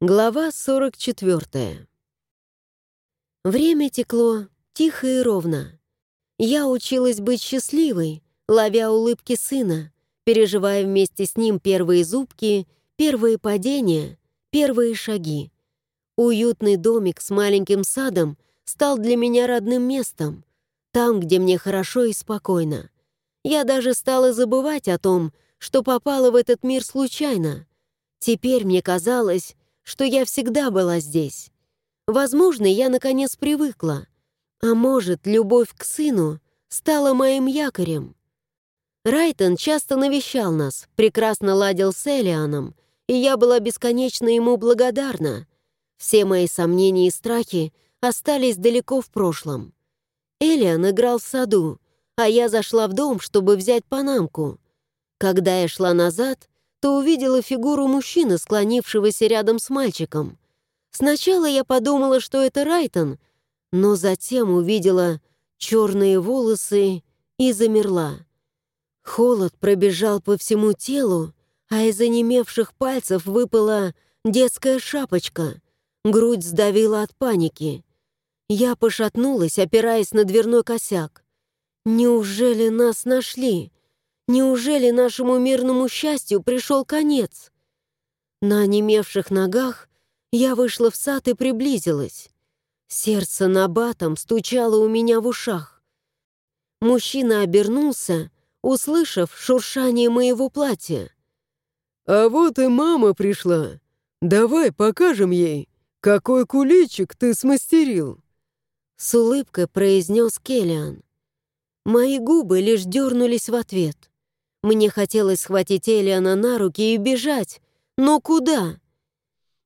Глава 44. Время текло тихо и ровно. Я училась быть счастливой, ловя улыбки сына, переживая вместе с ним первые зубки, первые падения, первые шаги. Уютный домик с маленьким садом стал для меня родным местом, там, где мне хорошо и спокойно. Я даже стала забывать о том, что попала в этот мир случайно. Теперь мне казалось, что я всегда была здесь. Возможно, я наконец привыкла. А может, любовь к сыну стала моим якорем. Райтон часто навещал нас, прекрасно ладил с Элианом, и я была бесконечно ему благодарна. Все мои сомнения и страхи остались далеко в прошлом. Элиан играл в саду, а я зашла в дом, чтобы взять панамку. Когда я шла назад, то увидела фигуру мужчины, склонившегося рядом с мальчиком. Сначала я подумала, что это Райтон, но затем увидела черные волосы и замерла. Холод пробежал по всему телу, а из онемевших пальцев выпала детская шапочка. Грудь сдавила от паники. Я пошатнулась, опираясь на дверной косяк. «Неужели нас нашли?» Неужели нашему мирному счастью пришел конец? На онемевших ногах я вышла в сад и приблизилась. Сердце на батом стучало у меня в ушах. Мужчина обернулся, услышав шуршание моего платья. «А вот и мама пришла. Давай покажем ей, какой куличик ты смастерил!» С улыбкой произнес Келлиан. Мои губы лишь дернулись в ответ. Мне хотелось схватить Элиана на руки и бежать. Но куда?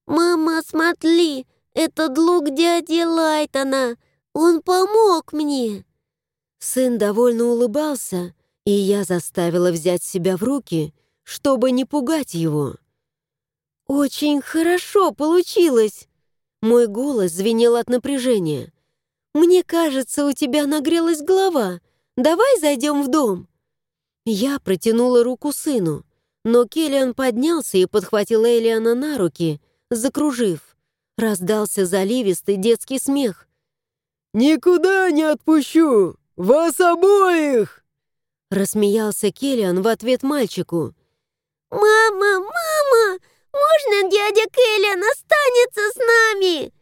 «Мама, смотри, это лук дяди Лайтона. Он помог мне». Сын довольно улыбался, и я заставила взять себя в руки, чтобы не пугать его. «Очень хорошо получилось!» Мой голос звенел от напряжения. «Мне кажется, у тебя нагрелась голова. Давай зайдем в дом». Я протянула руку сыну, но Келлиан поднялся и подхватил Элиана на руки, закружив. Раздался заливистый детский смех. «Никуда не отпущу! Вас обоих!» Рассмеялся Келлиан в ответ мальчику. «Мама, мама, можно дядя Келлиан останется с нами?»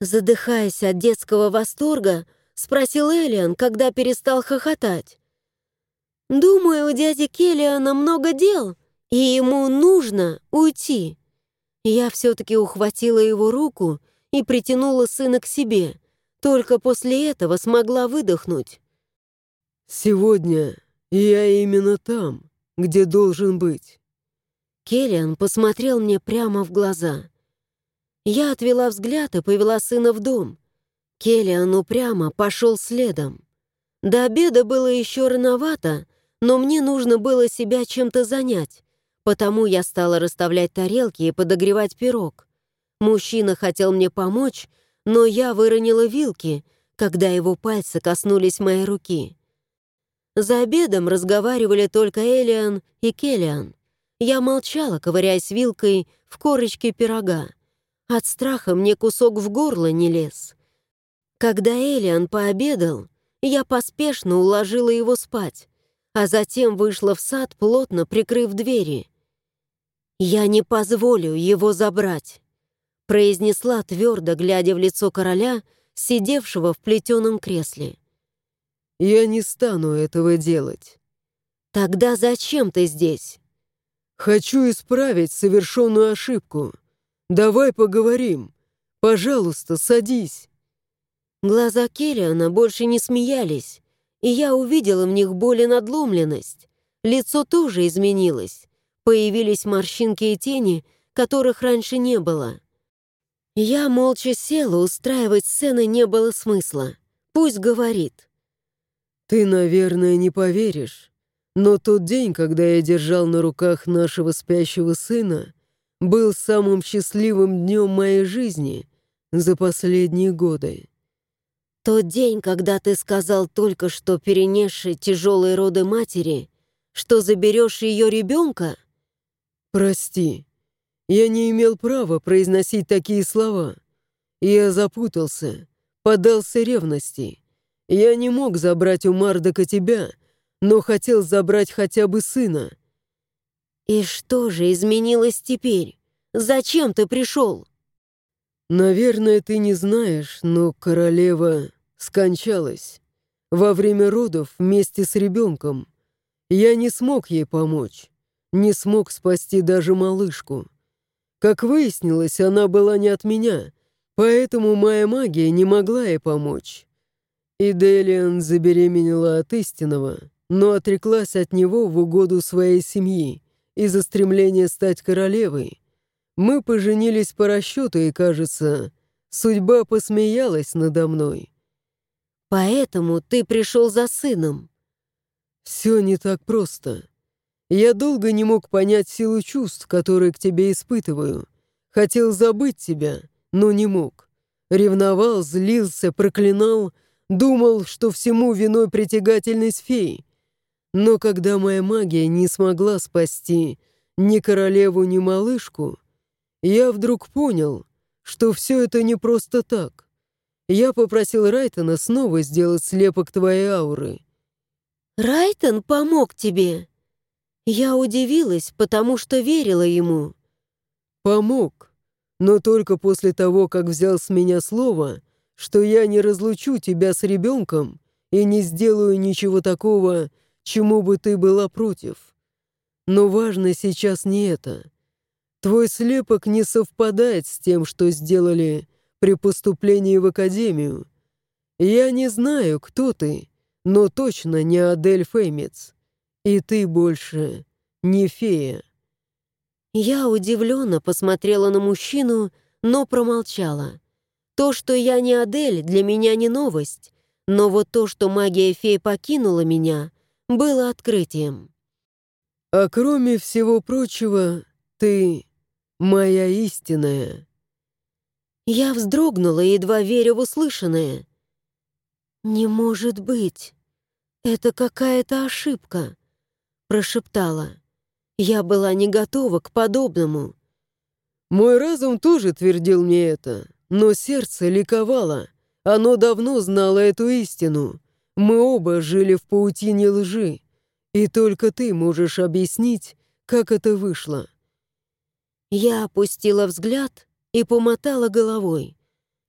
Задыхаясь от детского восторга, спросил Элиан, когда перестал хохотать. Думаю, у дяди Келлиана много дел, и ему нужно уйти. Я все-таки ухватила его руку и притянула сына к себе. Только после этого смогла выдохнуть. «Сегодня я именно там, где должен быть». Келлиан посмотрел мне прямо в глаза. Я отвела взгляд и повела сына в дом. Келлиан упрямо пошел следом. До обеда было еще рановато, но мне нужно было себя чем-то занять, потому я стала расставлять тарелки и подогревать пирог. Мужчина хотел мне помочь, но я выронила вилки, когда его пальцы коснулись моей руки. За обедом разговаривали только Элиан и Келлиан. Я молчала, ковыряясь вилкой в корочке пирога. От страха мне кусок в горло не лез. Когда Элиан пообедал, я поспешно уложила его спать, а затем вышла в сад, плотно прикрыв двери. «Я не позволю его забрать», — произнесла твердо, глядя в лицо короля, сидевшего в плетеном кресле. «Я не стану этого делать». «Тогда зачем ты здесь?» «Хочу исправить совершенную ошибку. Давай поговорим. Пожалуйста, садись». Глаза Келлиана больше не смеялись, и я увидела в них боль и надломленность. Лицо тоже изменилось. Появились морщинки и тени, которых раньше не было. Я молча села, устраивать сцены не было смысла. Пусть говорит. «Ты, наверное, не поверишь, но тот день, когда я держал на руках нашего спящего сына, был самым счастливым днем моей жизни за последние годы. Тот день, когда ты сказал только что перенесшей тяжелые роды матери, что заберешь ее ребенка? Прости, Я не имел права произносить такие слова. Я запутался, подался ревности. Я не мог забрать у Мардока тебя, но хотел забрать хотя бы сына. И что же изменилось теперь? Зачем ты пришел? Наверное, ты не знаешь, но королева скончалась. Во время родов вместе с ребенком. Я не смог ей помочь. Не смог спасти даже малышку. Как выяснилось, она была не от меня, поэтому моя магия не могла ей помочь. И Делиан забеременела от истинного, но отреклась от него в угоду своей семьи из-за стремления стать королевой. Мы поженились по расчету, и, кажется, судьба посмеялась надо мной. Поэтому ты пришел за сыном. Все не так просто. Я долго не мог понять силу чувств, которые к тебе испытываю. Хотел забыть тебя, но не мог. Ревновал, злился, проклинал, думал, что всему виной притягательность феи. Но когда моя магия не смогла спасти ни королеву, ни малышку, я вдруг понял, что все это не просто так. Я попросил Райтона снова сделать слепок твоей ауры. Райтон помог тебе? Я удивилась, потому что верила ему. Помог, но только после того, как взял с меня слово, что я не разлучу тебя с ребенком и не сделаю ничего такого, чему бы ты была против. Но важно сейчас не это. Твой слепок не совпадает с тем, что сделали при поступлении в академию. Я не знаю, кто ты, но точно не Адель Феймец. И ты больше не фея». Я удивленно посмотрела на мужчину, но промолчала. То, что я не Адель, для меня не новость, но вот то, что магия феи покинула меня, было открытием. «А кроме всего прочего, ты моя истинная». Я вздрогнула, едва веря в услышанное. «Не может быть! Это какая-то ошибка!» Прошептала. Я была не готова к подобному. «Мой разум тоже твердил мне это, но сердце ликовало. Оно давно знало эту истину. Мы оба жили в паутине лжи, и только ты можешь объяснить, как это вышло». Я опустила взгляд и помотала головой.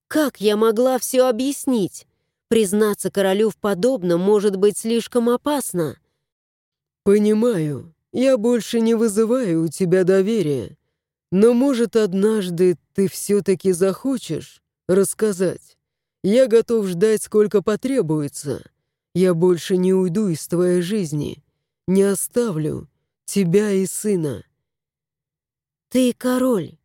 Как я могла все объяснить? Признаться королю в подобном может быть слишком опасно. «Понимаю, я больше не вызываю у тебя доверия, но, может, однажды ты все-таки захочешь рассказать. Я готов ждать, сколько потребуется. Я больше не уйду из твоей жизни, не оставлю тебя и сына». «Ты король,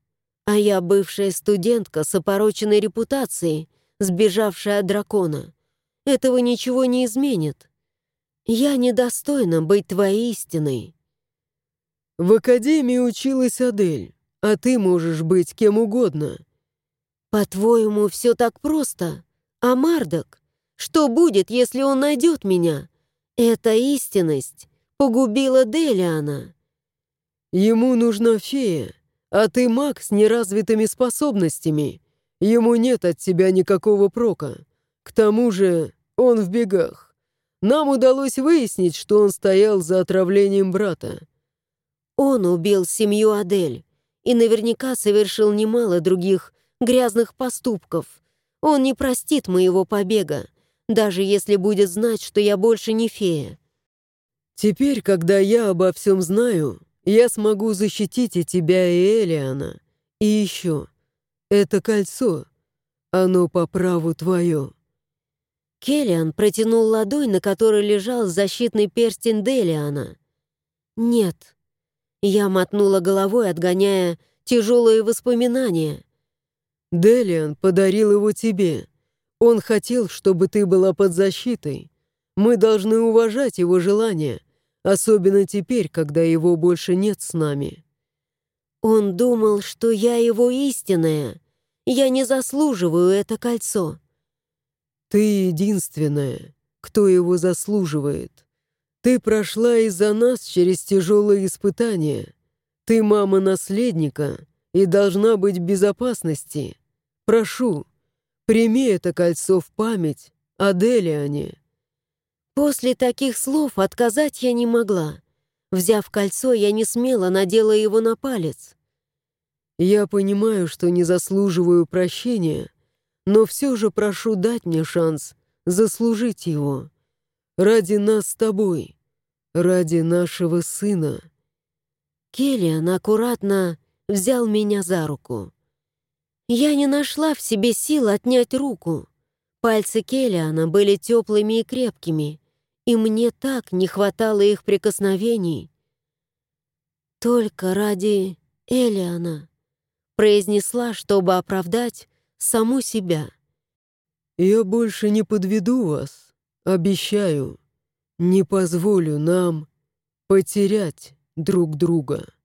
а я бывшая студентка с опороченной репутацией, сбежавшая от дракона. Этого ничего не изменит. Я недостойна быть твоей истиной». «В академии училась Адель, а ты можешь быть кем угодно». «По-твоему, все так просто? А Мардок? Что будет, если он найдет меня? Эта истинность погубила Делиана». «Ему нужна фея, а ты маг с неразвитыми способностями. Ему нет от тебя никакого прока. К тому же он в бегах. Нам удалось выяснить, что он стоял за отравлением брата. Он убил семью Адель и наверняка совершил немало других грязных поступков. Он не простит моего побега, даже если будет знать, что я больше не фея. Теперь, когда я обо всем знаю, я смогу защитить и тебя, и Элиана. И еще, это кольцо, оно по праву твое». Келлиан протянул ладонь, на которой лежал защитный перстень Делиана. «Нет». Я мотнула головой, отгоняя тяжелые воспоминания. «Делиан подарил его тебе. Он хотел, чтобы ты была под защитой. Мы должны уважать его желания. Особенно теперь, когда его больше нет с нами. Он думал, что я его истинная. Я не заслуживаю это кольцо. Ты единственная, кто его заслуживает. Ты прошла из-за нас через тяжелые испытания. Ты мама наследника, и должна быть в безопасности. Прошу, прими это кольцо в память о Делиане». После таких слов отказать я не могла. Взяв кольцо, я не смело надела его на палец. «Я понимаю, что не заслуживаю прощения, но все же прошу дать мне шанс заслужить его. Ради нас с тобой, ради нашего сына». Келлиан аккуратно взял меня за руку. Я не нашла в себе сил отнять руку. Пальцы Келлиана были теплыми и крепкими, и мне так не хватало их прикосновений. «Только ради Элиана», — произнесла, чтобы оправдать саму себя. «Я больше не подведу вас, обещаю. Не позволю нам потерять друг друга».